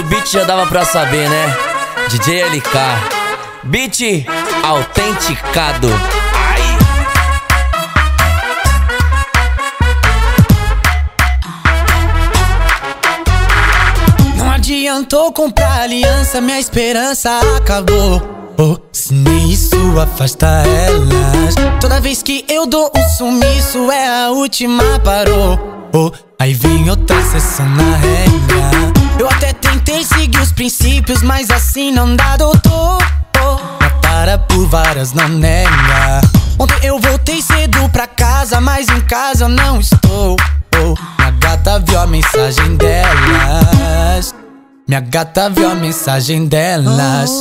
pelo beat já dava pra saber, né? DJ LK, beat autenticado. Ai. Não adiantou comprar aliança, minha esperança acabou. Oh, se nem isso afasta elas. Toda vez que eu dou um sumiço, é a última parou. Oh, aí vem outra sessão na regra. Eu até princípios, mas assim não dá, doutor. Matara por várias não nega. Ontem eu voltei cedo pra casa, mas em casa eu não estou. Minha gata viu a mensagem delas. Minha gata viu a mensagem delas.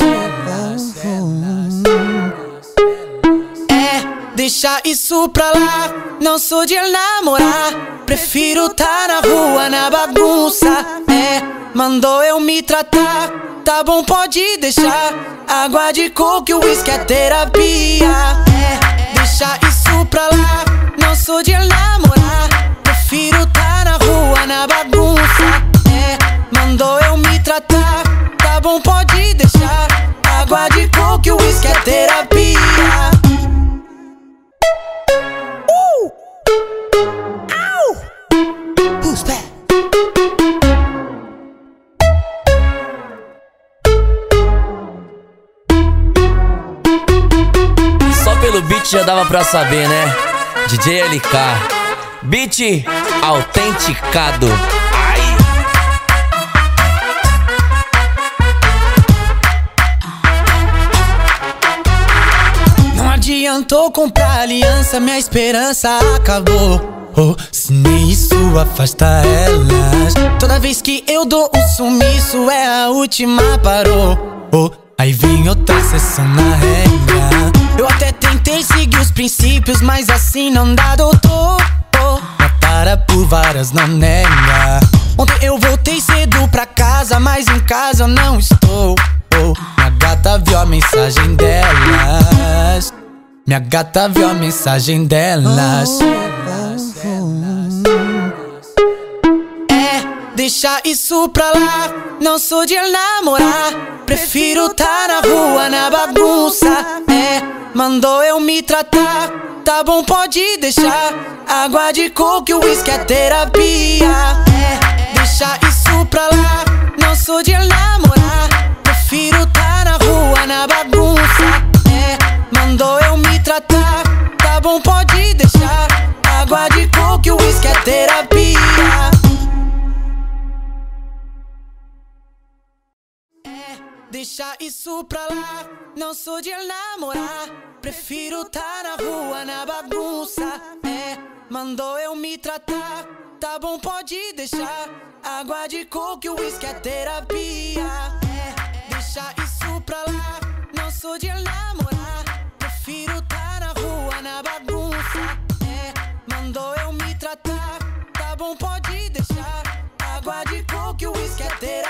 É, deixa isso pra lá. Não sou de namorar. Prefiro tá na rua, na bagunça. É, mandou eu me tratar. Tá bom, pode deixar. Água de coco e uísque é terapia. É, deixa isso pra lá. Não sou de namorar. Pelo beat já dava pra saber, né? DJ LK, beat autenticado. Ai. Não adiantou comprar aliança, minha esperança acabou. Oh, se nem isso afasta elas. Toda vez que eu dou um sumiço, é a última parou. Oh, aí vem outra sessão na regra. Eu até tentei seguir os princípios, mas assim não dá, doutor. Oh, matara por várias não nega. Ontem eu voltei cedo pra casa, mas em casa eu não estou. Minha gata viu a mensagem delas. Minha gata viu a mensagem delas. É, deixa isso pra lá. Não sou de namorar. Prefiro tá na rua, na bagunça. É, mandou eu me tratar. Tá bom, pode deixar. Água de coco e uísque é terapia. É, deixa isso pra lá. Não sou de namorar. Prefiro tá na rua, na bagunça. É, mandou eu me tratar. Tá bom, pode deixar. Água de coco e uísque é terapia. É, deixa isso pra lá. Não sou de namorar. Prefiro tá na rua, na bagunça. É, mandou eu me tratar. Tá bom, pode deixar. Água de coco e uísque é terapia. É, deixa isso pra lá. Não sou de namorar. Prefiro tá na rua, na bagunça. É, mandou eu me tratar. Tá bom, pode deixar. Água de coco e uísque é terapia.